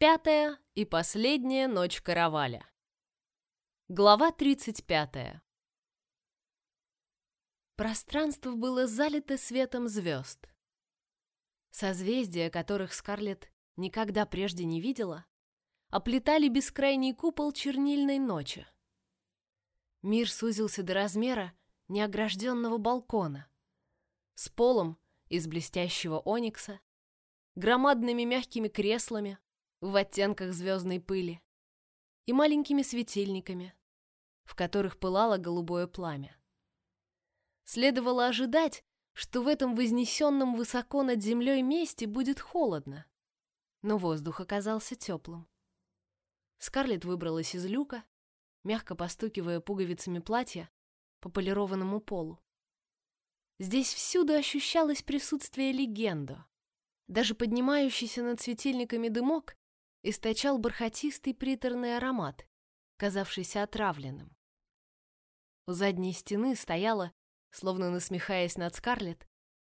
Пятая и последняя ночь караваля. Глава 35. Пространство было залито светом звезд. Созвездия, которых Скарлетт никогда прежде не видела, оплетали бескрайний купол чернильной ночи. Мир сузился до размера неогражденного балкона с полом из блестящего оникса, громадными мягкими креслами, в оттенках звездной пыли и маленькими светильниками, в которых пылало голубое пламя. Следовало ожидать, что в этом вознесенном высоко над землей месте будет холодно, но воздух оказался теплым. Скарлетт выбралась из люка, мягко постукивая пуговицами платья по полированному полу. Здесь всюду ощущалось присутствие легенда. Даже поднимающийся над светильниками дымок источал бархатистый приторный аромат, казавшийся отравленным. У задней стены стояла, словно насмехаясь над Скарлетт,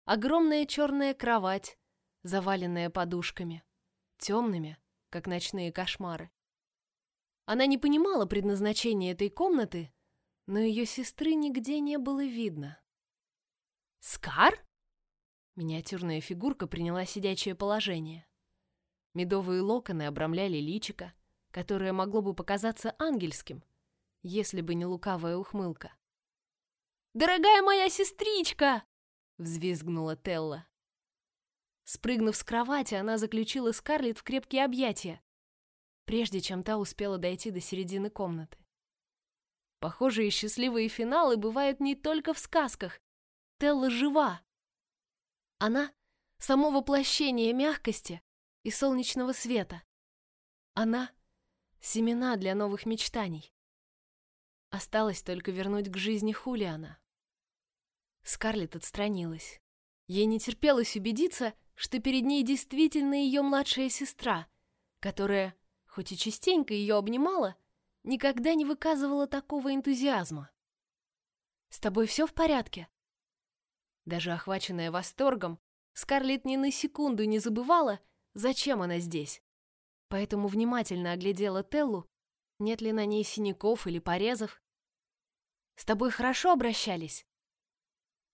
огромная черная кровать, заваленная подушками, темными, как ночные кошмары. Она не понимала предназначения этой комнаты, но ее сестры нигде не было видно. «Скар?» Миниатюрная фигурка приняла сидячее положение. Медовые локоны обрамляли личико, которое могло бы показаться ангельским, если бы не лукавая ухмылка. «Дорогая моя сестричка!» — взвизгнула Телла. Спрыгнув с кровати, она заключила Скарлетт в крепкие объятия, прежде чем та успела дойти до середины комнаты. Похожие счастливые финалы бывают не только в сказках. Телла жива. Она — само воплощение мягкости, и солнечного света. Она — семена для новых мечтаний. Осталось только вернуть к жизни Хулиана. Скарлетт отстранилась. Ей не терпелось убедиться, что перед ней действительно ее младшая сестра, которая, хоть и частенько ее обнимала, никогда не выказывала такого энтузиазма. «С тобой все в порядке?» Даже охваченная восторгом, Скарлетт ни на секунду не забывала, зачем она здесь. Поэтому внимательно оглядела Теллу, нет ли на ней синяков или порезов. «С тобой хорошо обращались?»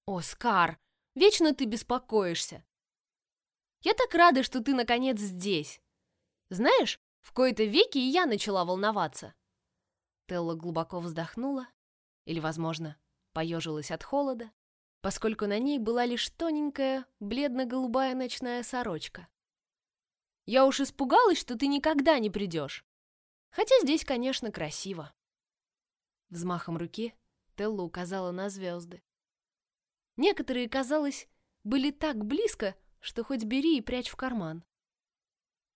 «Оскар, вечно ты беспокоишься. Я так рада, что ты наконец здесь. Знаешь, в кои-то веки и я начала волноваться». Телла глубоко вздохнула, или, возможно, поежилась от холода, поскольку на ней была лишь тоненькая бледно-голубая ночная сорочка. Я уж испугалась, что ты никогда не придешь. Хотя здесь, конечно, красиво. Взмахом руки Телла указала на звезды. Некоторые, казалось, были так близко, что хоть бери и прячь в карман.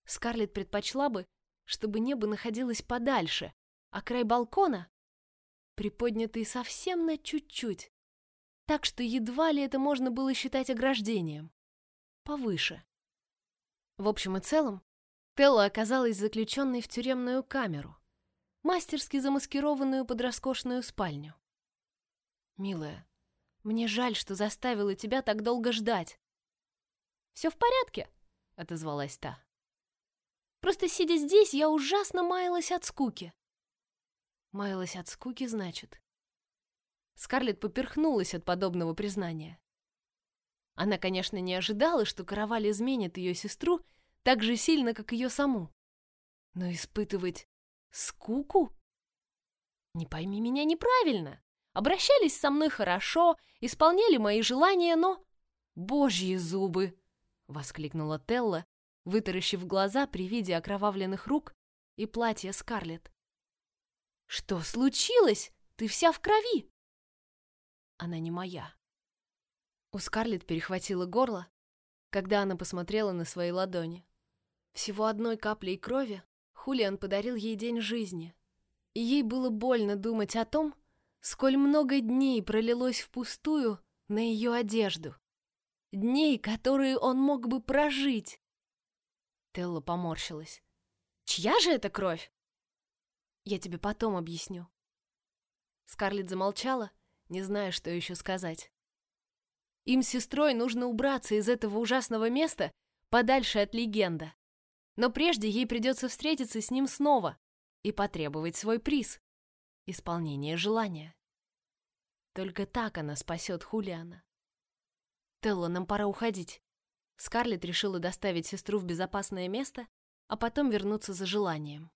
Скарлетт предпочла бы, чтобы небо находилось подальше, а край балкона приподнятый совсем на чуть-чуть, так что едва ли это можно было считать ограждением. Повыше. В общем и целом, Телла оказалась заключенной в тюремную камеру, мастерски замаскированную под роскошную спальню. «Милая, мне жаль, что заставила тебя так долго ждать». «Все в порядке», — отозвалась та. «Просто сидя здесь, я ужасно маялась от скуки». «Маялась от скуки, значит?» Скарлетт поперхнулась от подобного признания. Она, конечно, не ожидала, что караваль изменит ее сестру так же сильно, как ее саму. Но испытывать скуку? Не пойми меня неправильно. Обращались со мной хорошо, исполняли мои желания, но... Божьи зубы! Воскликнула Телла, вытаращив глаза при виде окровавленных рук и платья Скарлетт. Что случилось? Ты вся в крови. Она не моя. У Скарлетт перехватило горло, когда она посмотрела на свои ладони. Всего одной каплей крови Хулиан подарил ей день жизни, и ей было больно думать о том, сколь много дней пролилось впустую на ее одежду. Дней, которые он мог бы прожить. Телла поморщилась. «Чья же это кровь?» «Я тебе потом объясню». Скарлетт замолчала, не зная, что еще сказать. Им с сестрой нужно убраться из этого ужасного места подальше от легенда. Но прежде ей придется встретиться с ним снова и потребовать свой приз — исполнение желания. Только так она спасет Хулиана. «Телла, нам пора уходить». Скарлетт решила доставить сестру в безопасное место, а потом вернуться за желанием.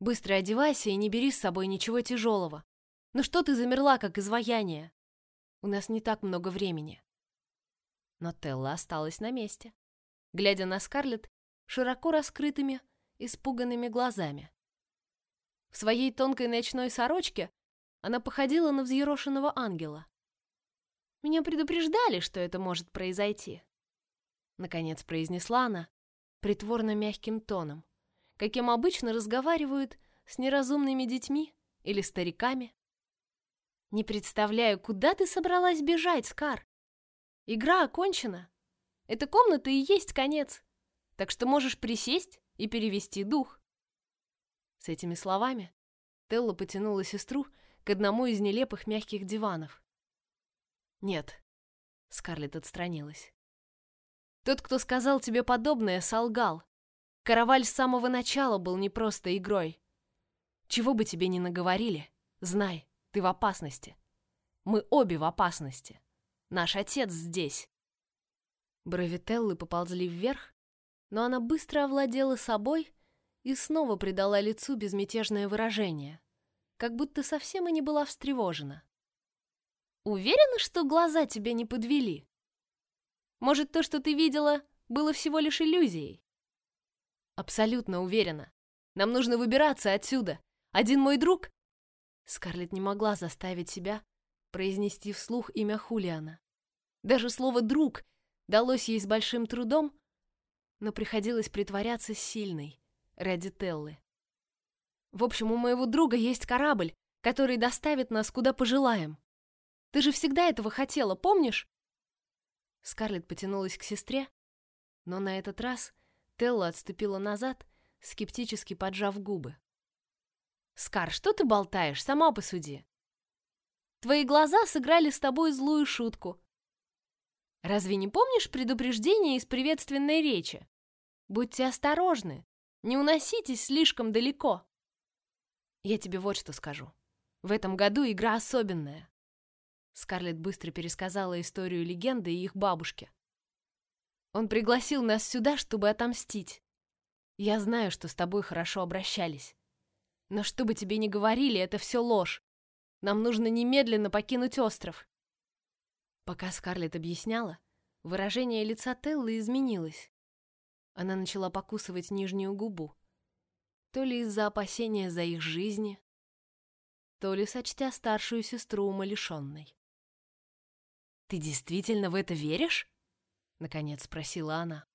«Быстро одевайся и не бери с собой ничего тяжелого. Ну что ты замерла, как изваяние? У нас не так много времени». Но Телла осталась на месте, глядя на Скарлетт широко раскрытыми, испуганными глазами. В своей тонкой ночной сорочке она походила на взъерошенного ангела. Меня предупреждали, что это может произойти. Наконец произнесла она притворно мягким тоном, каким обычно разговаривают с неразумными детьми или стариками. Не представляю, куда ты собралась бежать, Скар. Игра окончена. Эта комната и есть конец. Так что можешь присесть и перевести дух. С этими словами Телла потянула сестру к одному из нелепых мягких диванов. «Нет», — Скарлетт отстранилась. «Тот, кто сказал тебе подобное, солгал. Караваль с самого начала был не просто игрой. Чего бы тебе ни наговорили, знай, ты в опасности. Мы обе в опасности. Наш отец здесь». Брови Теллы поползли вверх, но она быстро овладела собой и снова придала лицу безмятежное выражение, как будто совсем и не была встревожена. Уверена, что глаза тебя не подвели? Может, то, что ты видела, было всего лишь иллюзией? Абсолютно уверена. Нам нужно выбираться отсюда. Один мой друг... Скарлетт не могла заставить себя произнести вслух имя Хулиана. Даже слово «друг» далось ей с большим трудом, но приходилось притворяться сильной ради Теллы. В общем, у моего друга есть корабль, который доставит нас куда пожелаем. Ты же всегда этого хотела, помнишь?» Скарлетт потянулась к сестре, но на этот раз Телла отступила назад, скептически поджав губы. «Скар, что ты болтаешь? Сама посуди. Твои глаза сыграли с тобой злую шутку. Разве не помнишь предупреждение из приветственной речи? Будьте осторожны, не уноситесь слишком далеко. Я тебе вот что скажу. В этом году игра особенная. Скарлетт быстро пересказала историю легенды и их бабушки. Он пригласил нас сюда, чтобы отомстить. Я знаю, что с тобой хорошо обращались. Но что бы тебе ни говорили, это все ложь. Нам нужно немедленно покинуть остров. Пока Скарлетт объясняла, выражение лица Теллы изменилось. Она начала покусывать нижнюю губу. То ли из-за опасения за их жизни, то ли сочтя старшую сестру умалишенной. «Ты действительно в это веришь?» — наконец спросила она.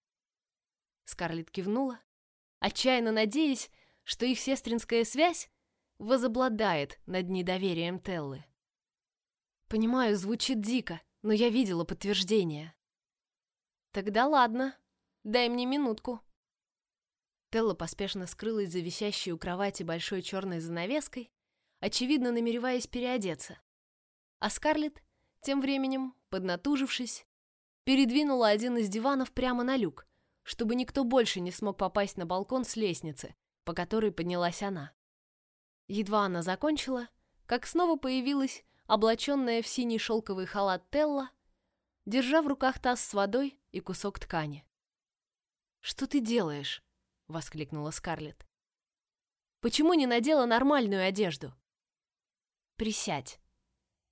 Скарлетт кивнула, отчаянно надеясь, что их сестринская связь возобладает над недоверием Теллы. «Понимаю, звучит дико, но я видела подтверждение». «Тогда ладно, дай мне минутку». Телла поспешно скрылась за висящей у кровати большой черной занавеской, очевидно намереваясь переодеться. А Скарлетт тем временем, поднатужившись, передвинула один из диванов прямо на люк, чтобы никто больше не смог попасть на балкон с лестницы, по которой поднялась она. Едва она закончила, как снова появилась облаченная в синий шелковый халат Телла, держа в руках таз с водой и кусок ткани. «Что ты делаешь?» — воскликнула Скарлетт. «Почему не надела нормальную одежду?» «Присядь»,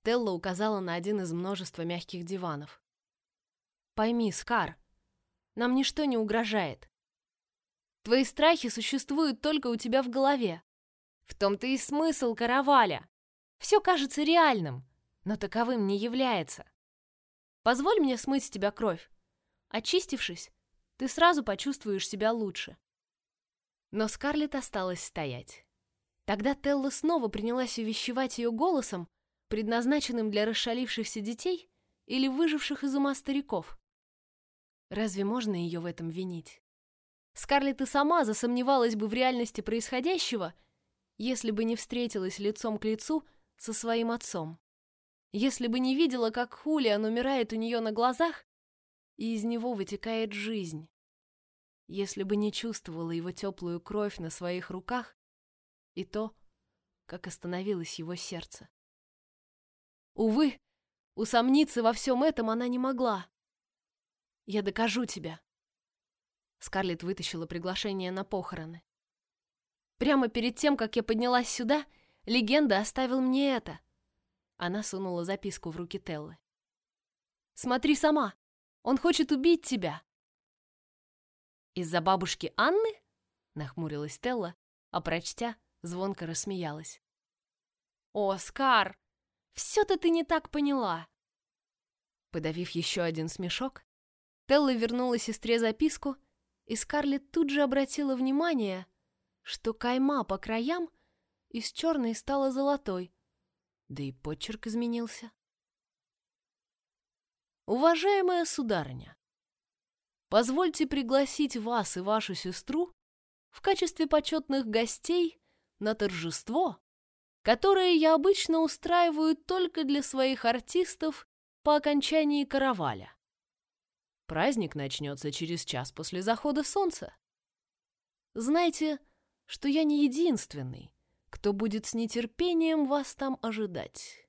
Телла указала на один из множества мягких диванов. Пойми, Скар, нам ничто не угрожает. Твои страхи существуют только у тебя в голове. В том-то и смысл караваля. Все кажется реальным, но таковым не является. Позволь мне смыть с тебя кровь. Очистившись, ты сразу почувствуешь себя лучше. Но Скарлетт осталась стоять. Тогда Телла снова принялась увещевать ее голосом, предназначенным для расшалившихся детей или выживших из ума стариков. Разве можно ее в этом винить? Скарлетт и сама засомневалась бы в реальности происходящего, если бы не встретилась лицом к лицу со своим отцом. Если бы не видела, как Хулиан умирает у нее на глазах, и из него вытекает жизнь. если бы не чувствовала его теплую кровь на своих руках и то, как остановилось его сердце. Увы, усомниться во всем этом она не могла. «Я докажу тебя». Скарлетт вытащила приглашение на похороны. Прямо перед тем, как я поднялась сюда, легенда оставил мне это. Она сунула записку в руки Теллы. «Смотри сама! Он хочет убить тебя!» «Из-за бабушки Анны?» — нахмурилась Телла, а прочтя, звонко рассмеялась. «О, Скар! Все-то ты не так поняла!» Подавив еще один смешок, Телла вернула сестре записку, и Скарлетт тут же обратила внимание, что кайма по краям из черной стала золотой, да и почерк изменился. Уважаемая сударыня, позвольте пригласить вас и вашу сестру в качестве почетных гостей на торжество, которое я обычно устраиваю только для своих артистов по окончании караваля. Праздник начнется через час после захода солнца. Знайте, что я не единственный, кто будет с нетерпением вас там ожидать.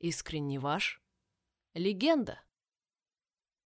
Искренне ваш. Легенда.